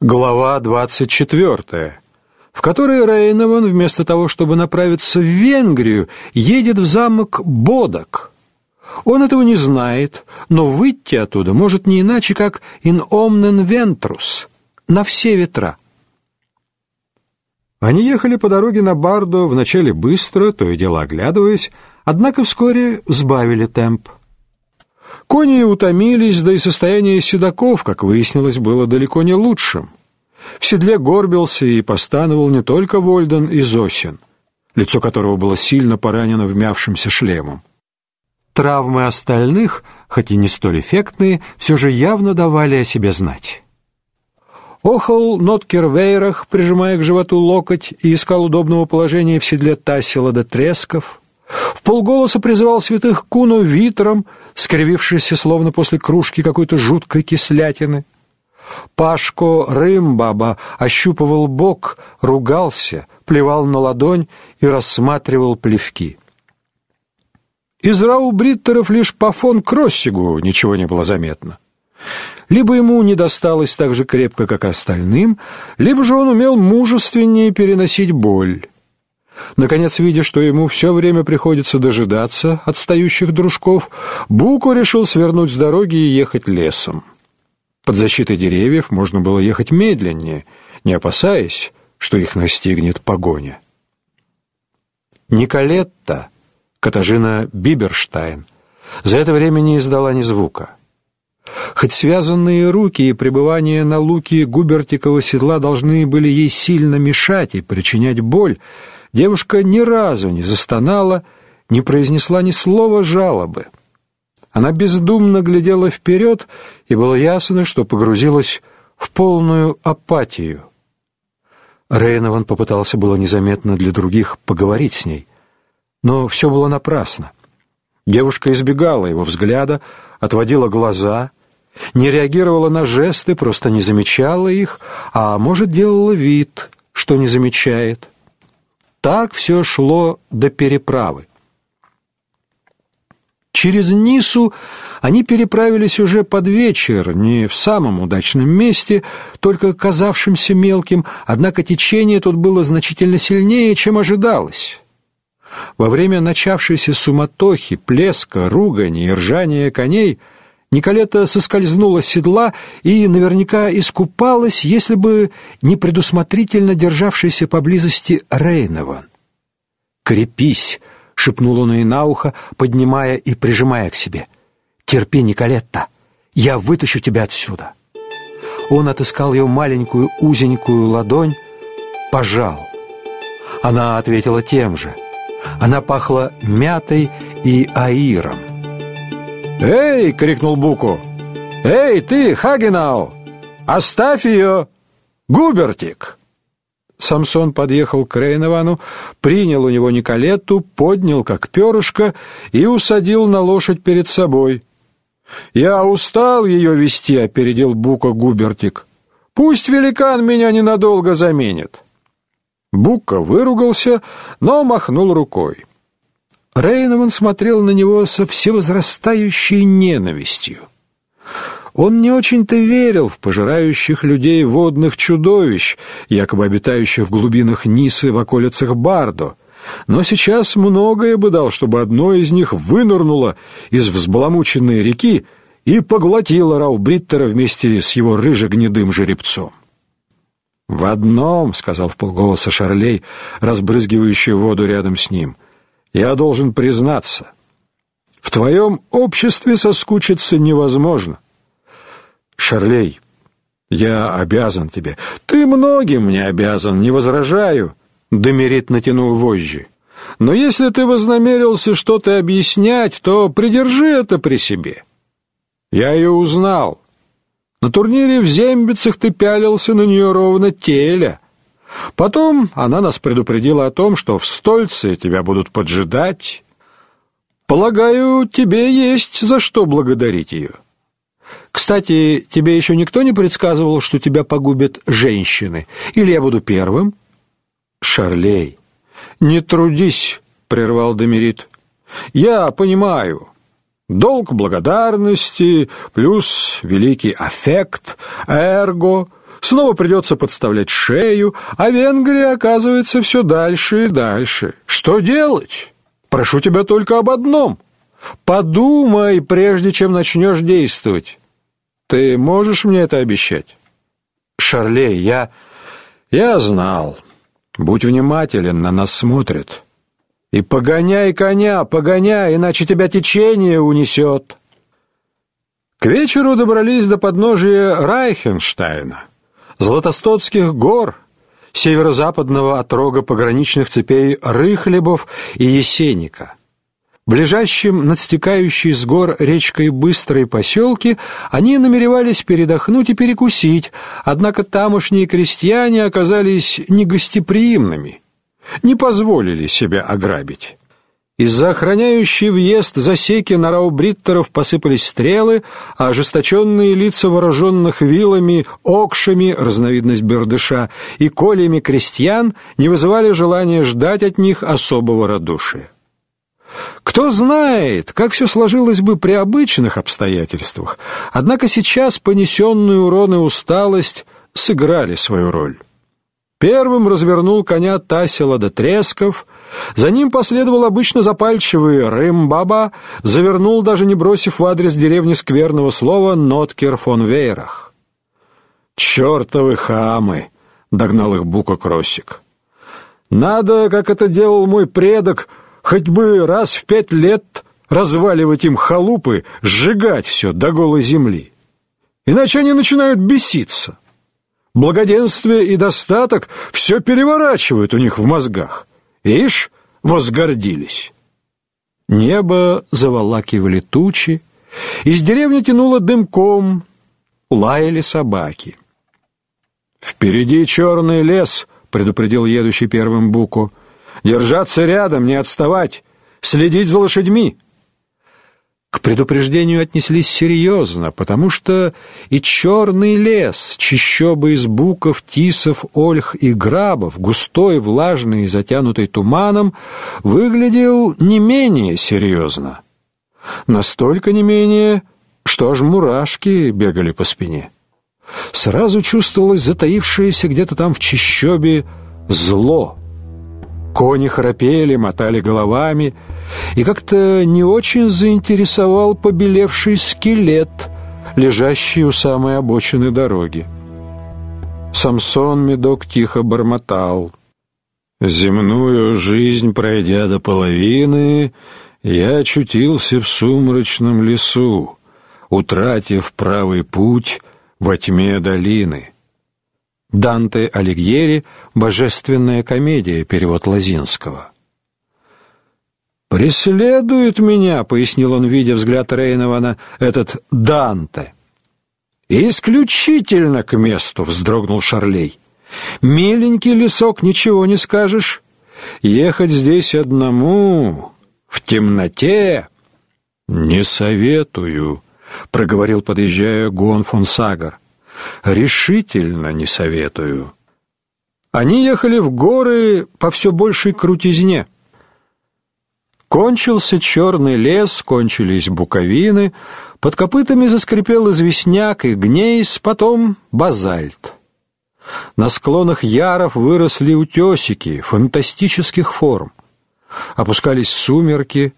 Глава 24, в которой Рейнован вместо того, чтобы направиться в Венгрию, едет в замок Бодок. Он этого не знает, но выйти оттуда может не иначе, как in omnen ventrus, на все ветра. Они ехали по дороге на Бардо вначале быстро, то и дело оглядываясь, однако вскоре сбавили темп. Кони утомились, да и состояние седаков, как выяснилось, было далеко не лучшим. В седле горбился и постановал не только Вольден и Зосин, лицо которого было сильно поранено вмявшимся шлемом. Травмы остальных, хоть и не столь эффектные, все же явно давали о себе знать. Охал Ноткер Вейрах, прижимая к животу локоть, и искал удобного положения в седле Тассила до Тресков — в полголоса призывал святых Куну Витром, скривившийся словно после кружки какой-то жуткой кислятины. Пашко Рымбаба ощупывал бок, ругался, плевал на ладонь и рассматривал плевки. Из раубриттеров лишь по фон Кроссигу ничего не было заметно. Либо ему не досталось так же крепко, как остальным, либо же он умел мужественнее переносить боль. Наконец, видя, что ему все время приходится дожидаться отстающих дружков, Буко решил свернуть с дороги и ехать лесом. Под защитой деревьев можно было ехать медленнее, не опасаясь, что их настигнет погоня. Николетта, Катажина Биберштайн, за это время не издала ни звука. Хоть связанные руки и пребывание на луке губертикова седла должны были ей сильно мешать и причинять боль, девушка ни разу не застонала, не произнесла ни слова жалобы. Она бездумно глядела вперед, и было ясно, что погрузилась в полную апатию. Рейнован попытался было незаметно для других поговорить с ней, но все было напрасно. Девушка избегала его взгляда, отводила глаза, не реагировала на жесты, просто не замечала их, а может, делала вид, что не замечает. Так все шло до переправы. Через Нису они переправились уже под вечер, не в самом удачном месте, только казавшимся мелким, однако течение тут было значительно сильнее, чем ожидалось. Во время начавшейся суматохи, плеска, ругани и ржания коней – Николета соскользнула с седла и наверняка искупалась, если бы не предусмотрительно державшийся поблизости Рейнован. «Крепись!» — шепнул он ей на ухо, поднимая и прижимая к себе. «Терпи, Николетта, я вытащу тебя отсюда!» Он отыскал ее маленькую узенькую ладонь, пожал. Она ответила тем же. Она пахла мятой и аиром. «Эй!» — крикнул Буку. «Эй, ты, Хагенау! Оставь ее! Губертик!» Самсон подъехал к Рейновану, принял у него Николетту, поднял как перышко и усадил на лошадь перед собой. «Я устал ее вести», — опередил Бука Губертик. «Пусть великан меня ненадолго заменит». Бука выругался, но махнул рукой. Рейнован смотрел на него со всевозрастающей ненавистью. Он не очень-то верил в пожирающих людей водных чудовищ, якобы обитающих в глубинах Нисы в околицах Бардо, но сейчас многое бы дал, чтобы одно из них вынырнуло из взбаламученной реки и поглотило Раубриттера вместе с его рыжегнедым жеребцом. «В одном», — сказал вполголоса Шарлей, разбрызгивающий воду рядом с ним — я должен признаться, в твоем обществе соскучиться невозможно. Шарлей, я обязан тебе. Ты многим мне обязан, не возражаю. Демерит натянул вожжи. Но если ты вознамерился что-то объяснять, то придержи это при себе. Я ее узнал. На турнире в Зембицах ты пялился на нее ровно теля. Потом она нас предупредила о том, что в стольце тебя будут поджидать. Полагаю, тебе есть за что благодарить ее. Кстати, тебе еще никто не предсказывал, что тебя погубят женщины? Или я буду первым? Шарлей, не трудись, прервал Демерит. Я понимаю. Долг благодарности плюс великий аффект, эрго Снова придется подставлять шею, а Венгрия оказывается все дальше и дальше. Что делать? Прошу тебя только об одном. Подумай, прежде чем начнешь действовать. Ты можешь мне это обещать? Шарлей, я... Я знал. Будь внимателен, на нас смотрят. И погоняй коня, погоняй, иначе тебя течение унесет. К вечеру добрались до подножия Райхенштейна, Златостоцких гор, северо-западного отрога пограничных цепей Рыхлебов и Есеника. В лежащем с гор речкой Быстрой поселке они намеревались передохнуть и перекусить, однако тамошние крестьяне оказались негостеприимными, не позволили себя ограбить. Из-за охраняющей въезд засеки на раубриттеров посыпались стрелы, а ожесточенные лица вооруженных вилами, окшами, разновидность бердыша, и колями крестьян не вызывали желания ждать от них особого радушия. Кто знает, как все сложилось бы при обычных обстоятельствах, однако сейчас понесенные урон и усталость сыграли свою роль. Первым развернул коня Тасила до Тресков, за ним последовал обычно запальчивый Рымбаба, завернул, даже не бросив в адрес деревни скверного слова, Ноткер фон Вейрах. «Чертовы хамы!» — догнал их Бука Кроссик. «Надо, как это делал мой предок, хоть бы раз в пять лет разваливать им халупы, сжигать все до голой земли. Иначе они начинают беситься». Благоденствие и достаток все переворачивают у них в мозгах. Ишь, возгордились. Небо заволакивали тучи, из деревни тянуло дымком, лаяли собаки. «Впереди черный лес», — предупредил едущий первым Буку. «Держаться рядом, не отставать, следить за лошадьми». К предупреждению отнеслись серьезно, потому что и черный лес, чащобы из буков, тисов, ольх и грабов, густой, влажный и затянутый туманом, выглядел не менее серьезно. Настолько не менее, что аж мурашки бегали по спине. Сразу чувствовалось затаившееся где-то там в чащобе зло — Кони храпели, мотали головами, и как-то не очень заинтересовал побелевший скелет, лежащий у самой обочины дороги. Самсон Медок тихо бормотал. «Земную жизнь пройдя до половины, я очутился в сумрачном лесу, утратив правый путь во тьме долины». Данте Алигьери «Божественная комедия», перевод Лазинского. «Преследует меня», — пояснил он, видя взгляд Рейнована, — «этот Данте». «Исключительно к месту», — вздрогнул Шарлей. «Миленький лесок, ничего не скажешь. Ехать здесь одному, в темноте...» «Не советую», — проговорил, подъезжая Гуан фон Сагар решительно не советую. Они ехали в горы по все большей крутизне. Кончился черный лес, кончились буковины, под копытами заскрипел известняк и гнейс, потом базальт. На склонах яров выросли утесики фантастических форм. Опускались сумерки,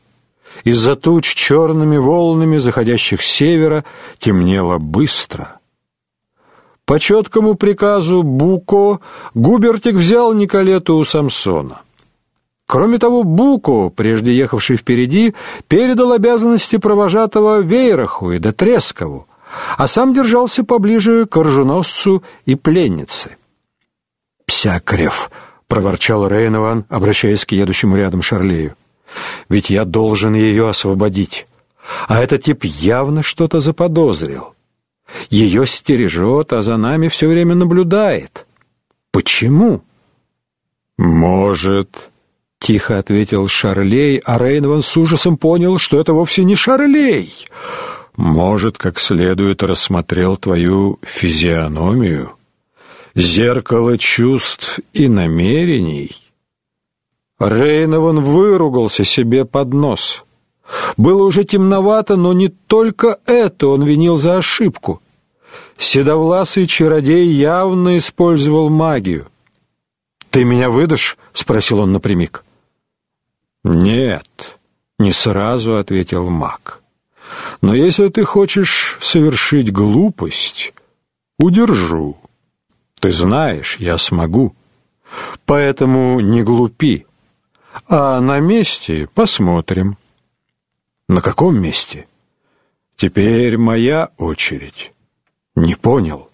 из-за туч черными волнами заходящих с севера темнело быстро — по четкому приказу Буко Губертик взял Николету у Самсона. Кроме того, Буко, прежде ехавший впереди, передал обязанности провожатого Вейраху и Дотрескову, а сам держался поближе к оруженосцу и пленнице. «Псякрев!» — проворчал Рейнован, обращаясь к едущему рядом Шарлею. «Ведь я должен ее освободить, а этот тип явно что-то заподозрил». Ее стережет, а за нами все время наблюдает. Почему? Может, тихо ответил Шарлей, а Рейнван с ужасом понял, что это вовсе не Шарлей. Может, как следует рассмотрел твою физиономию, зеркало чувств и намерений. Рейнован выругался себе под нос. Было уже темновато, но не только это он винил за ошибку. Седовласый чародей явно использовал магию. «Ты меня выдашь?» — спросил он напрямик. «Нет», — не сразу ответил маг. «Но если ты хочешь совершить глупость, удержу. Ты знаешь, я смогу. Поэтому не глупи. А на месте посмотрим». «На каком месте?» «Теперь моя очередь». «Не понял».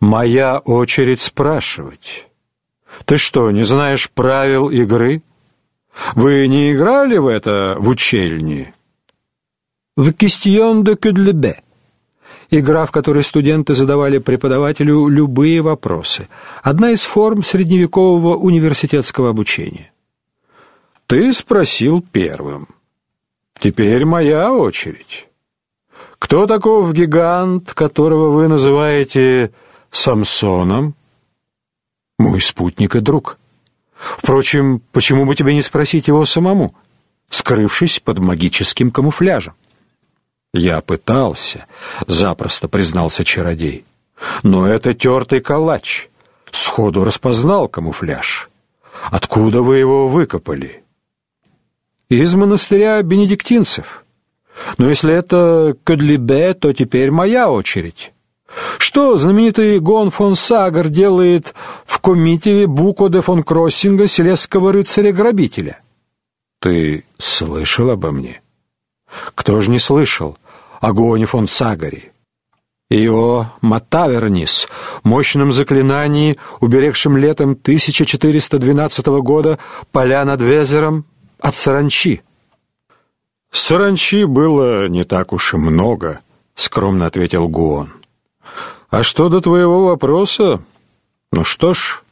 «Моя очередь спрашивать». Ты что, не знаешь правил игры? Вы не играли в это в учельне? В question de que Игра, в которой студенты задавали преподавателю любые вопросы. Одна из форм средневекового университетского обучения. Ты спросил первым. Теперь моя очередь. Кто таков гигант, которого вы называете Самсоном? мой спутник и друг. Впрочем, почему бы тебе не спросить его самому, скрывшись под магическим камуфляжем? Я пытался, запросто признался чародей. Но это тертый калач. Сходу распознал камуфляж. Откуда вы его выкопали? Из монастыря бенедиктинцев. Но если это Кадлибе, то теперь моя очередь. Что знаменитый Гон фон Сагар делает в комитиве Буко де фон Кроссинга селесского рыцаря-грабителя? Ты слышал обо мне? Кто ж не слышал о Гоне фон Сагаре? И о Матавернис, мощном заклинании, уберегшем летом 1412 года поля над Везером от саранчи. Саранчи было не так уж и много, скромно ответил Гуон. А что до твоего вопроса? Ну что ж,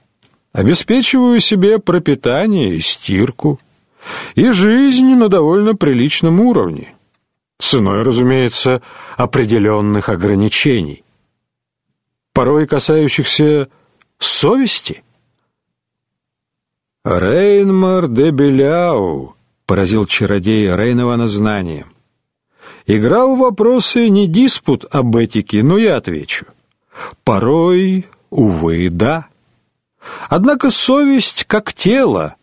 обеспечиваю себе пропитание и стирку, и жизнь на довольно приличном уровне, ценой, разумеется, определенных ограничений, порой касающихся совести. Рейнмар де Беляу поразил чародея Рейнована знанием. Игра в вопросы не диспут об этике, но я отвечу. Порой, увы, да. Однако совесть как тело,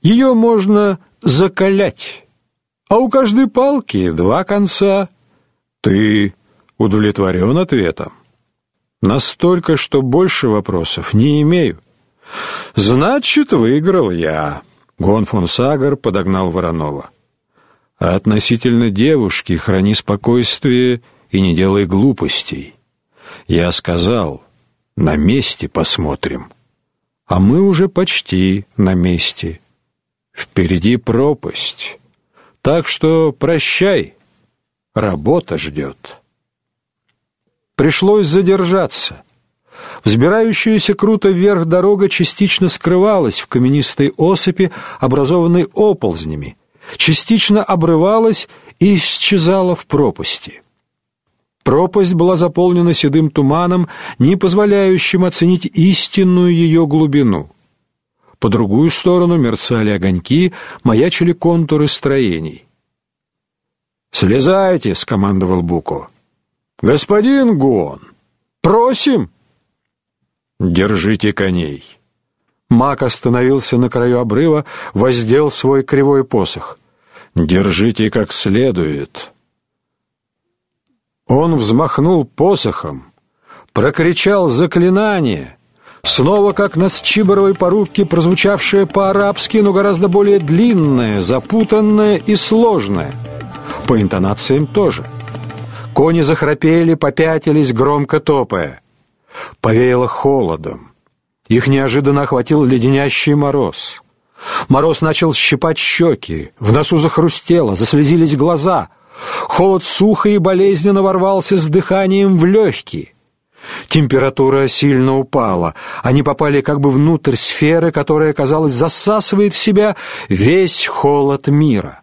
ее можно закалять. А у каждой палки два конца. Ты удовлетворен ответом? Настолько, что больше вопросов не имею. Значит, выиграл я. Гон фон Сагар подогнал Воронова. А относительно девушки храни спокойствие и не делай глупостей. Я сказал, на месте посмотрим. А мы уже почти на месте. Впереди пропасть. Так что прощай, работа ждет. Пришлось задержаться. Взбирающаяся круто вверх дорога частично скрывалась в каменистой осыпи, образованной оползнями, частично обрывалась и исчезала в пропасти. Пропасть была заполнена седым туманом, не позволяющим оценить истинную ее глубину. По другую сторону мерцали огоньки, маячили контуры строений. «Слезайте!» — скомандовал Буко. «Господин Гуон, просим!» «Держите коней!» Мак остановился на краю обрыва, воздел свой кривой посох. «Держите как следует!» Он взмахнул посохом, прокричал заклинание, снова как на счиборовой порубке, прозвучавшее по-арабски, но гораздо более длинное, запутанное и сложное. По интонациям тоже. Кони захрапели, попятились, громко топая. Повеяло холодом. Их неожиданно охватил леденящий мороз. Мороз начал щипать щеки, в носу захрустело, заслезились глаза — Холод сухо и болезненно ворвался с дыханием в легкие. Температура сильно упала. Они попали как бы внутрь сферы, которая, казалось, засасывает в себя весь холод мира.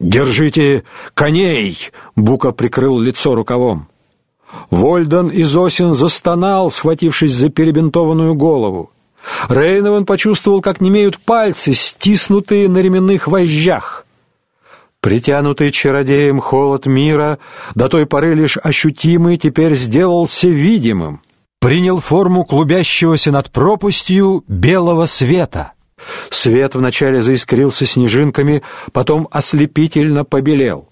«Держите коней!» — Бука прикрыл лицо рукавом. Вольдан и Зосин застонал, схватившись за перебинтованную голову. Рейнован почувствовал, как немеют пальцы, стиснутые на ременных вожжах. Притянутый чародеем холод мира, до той поры лишь ощутимый, теперь сделался видимым. Принял форму клубящегося над пропастью белого света. Свет вначале заискрился снежинками, потом ослепительно побелел.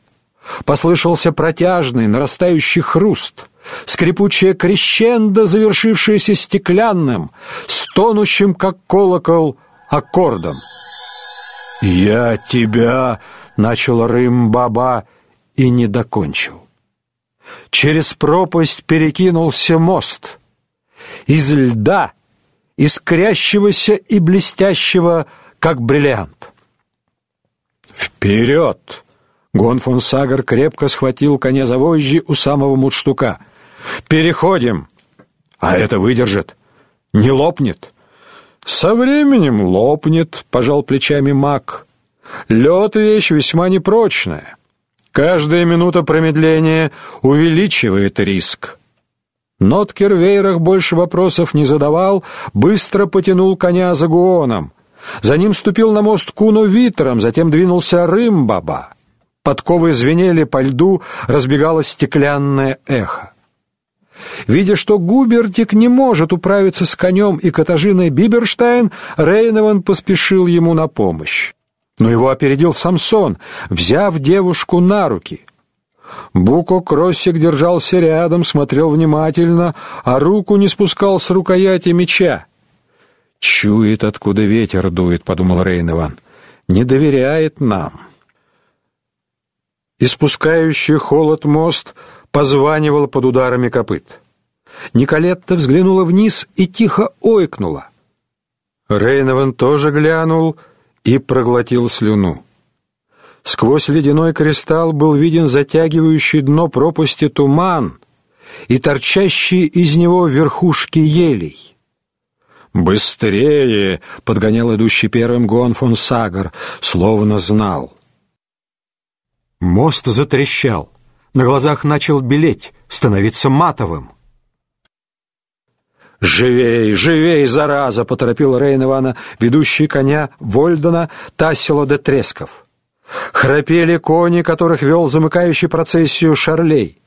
Послышался протяжный, нарастающий хруст, скрипучее крещендо, завершившееся стеклянным, стонущим, как колокол, аккордом. «Я тебя!» — начал Рым-баба и не докончил. Через пропасть перекинулся мост. Из льда, искрящегося и блестящего, как бриллиант. «Вперед!» Гон фон Сагар крепко схватил коня за вожжи у самого мудштука. «Переходим!» «А это выдержит? Не лопнет?» «Со временем лопнет», — пожал плечами маг. «Лед — вещь весьма непрочная. Каждая минута промедления увеличивает риск». Ноткер Вейрах больше вопросов не задавал, быстро потянул коня за гуоном. За ним ступил на мост Куно Витером, затем двинулся Рымбаба. Подковы звенели по льду, разбегалось стеклянное эхо. Видя, что Губертик не может управиться с конем и Катажиной Биберштайн, Рейнован поспешил ему на помощь. Но его опередил Самсон, взяв девушку на руки. Буко Кроссик держался рядом, смотрел внимательно, а руку не спускал с рукояти меча. «Чует, откуда ветер дует», — подумал Рейнован. «Не доверяет нам». Испускающий холод мост позванивал под ударами копыт. Николетта взглянула вниз и тихо ойкнула. Рейнован тоже глянул и проглотил слюну. Сквозь ледяной кристалл был виден затягивающий дно пропасти туман и торчащие из него верхушки елей. «Быстрее!» — подгонял идущий первым Гон фон Сагар, словно знал. Мост затрещал. На глазах начал белеть, становиться матовым. «Живей, живей, зараза!» — поторопил Рейнована, ведущий коня Вольдена Тассило де Тресков. Храпели кони, которых вел замыкающий процессию Шарлей.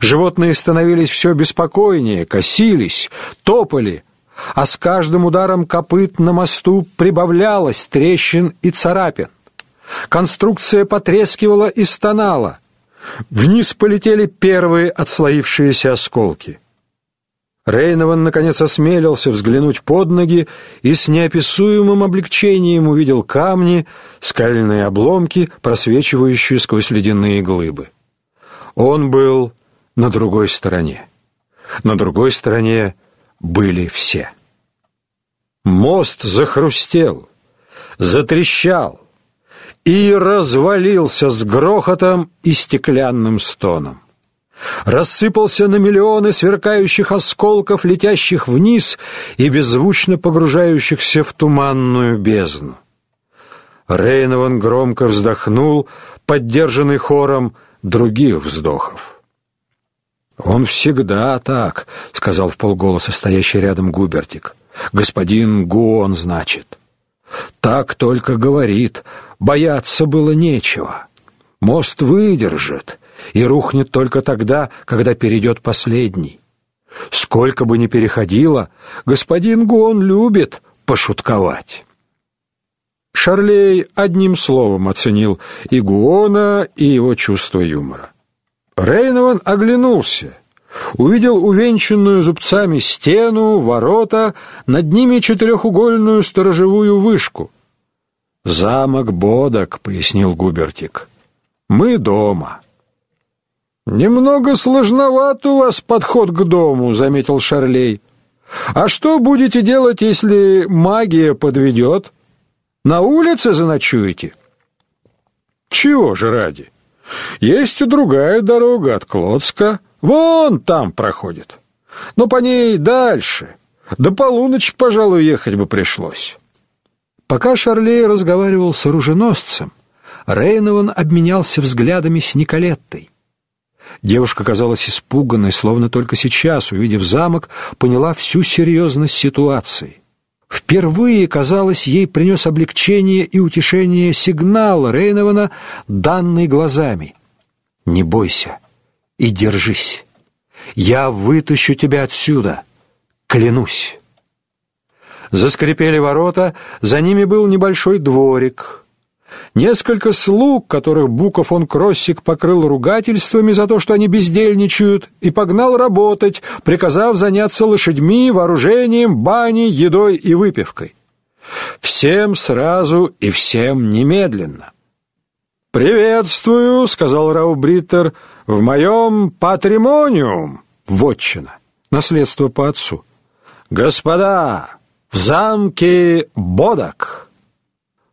Животные становились все беспокойнее, косились, топали, а с каждым ударом копыт на мосту прибавлялось трещин и царапин. Конструкция потрескивала и стонала. Вниз полетели первые отслоившиеся осколки. Рейнован наконец осмелился взглянуть под ноги и с неописуемым облегчением увидел камни, скальные обломки, просвечивающие сквозь ледяные глыбы. Он был на другой стороне. На другой стороне были все. Мост захрустел, затрещал, и развалился с грохотом и стеклянным стоном. Рассыпался на миллионы сверкающих осколков, летящих вниз и беззвучно погружающихся в туманную бездну. Рейнован громко вздохнул, поддержанный хором других вздохов. «Он всегда так», — сказал в полголоса стоящий рядом Губертик. «Господин Гуон, значит». Так только говорит, бояться было нечего. Мост выдержит и рухнет только тогда, когда перейдет последний. Сколько бы ни переходило, господин Гон любит пошутковать. Шарлей одним словом оценил и Гуона, и его чувство юмора. Рейнован оглянулся — увидел увенчанную зубцами стену, ворота, над ними четырехугольную сторожевую вышку. «Замок Бодок», — пояснил Губертик. «Мы дома». «Немного сложноват у вас подход к дому», — заметил Шарлей. «А что будете делать, если магия подведет? На улице заночуете?» «Чего же ради? Есть и другая дорога от Клодска». Вон там проходит. Но по ней дальше. До полуночи, пожалуй, ехать бы пришлось. Пока Шарлей разговаривал с оруженосцем, Рейнован обменялся взглядами с Николеттой. Девушка казалась испуганной, словно только сейчас, увидев замок, поняла всю серьезность ситуации. Впервые, казалось, ей принес облегчение и утешение сигнал Рейнована, данный глазами. «Не бойся и держись. Я вытащу тебя отсюда, клянусь». Заскрипели ворота, за ними был небольшой дворик. Несколько слуг, которых Буков он Кроссик покрыл ругательствами за то, что они бездельничают, и погнал работать, приказав заняться лошадьми, вооружением, баней, едой и выпивкой. Всем сразу и всем немедленно. «Приветствую», — сказал Раубриттер, — «в моем патримониум, вотчина, наследство по отцу. Господа, в замке Бодак».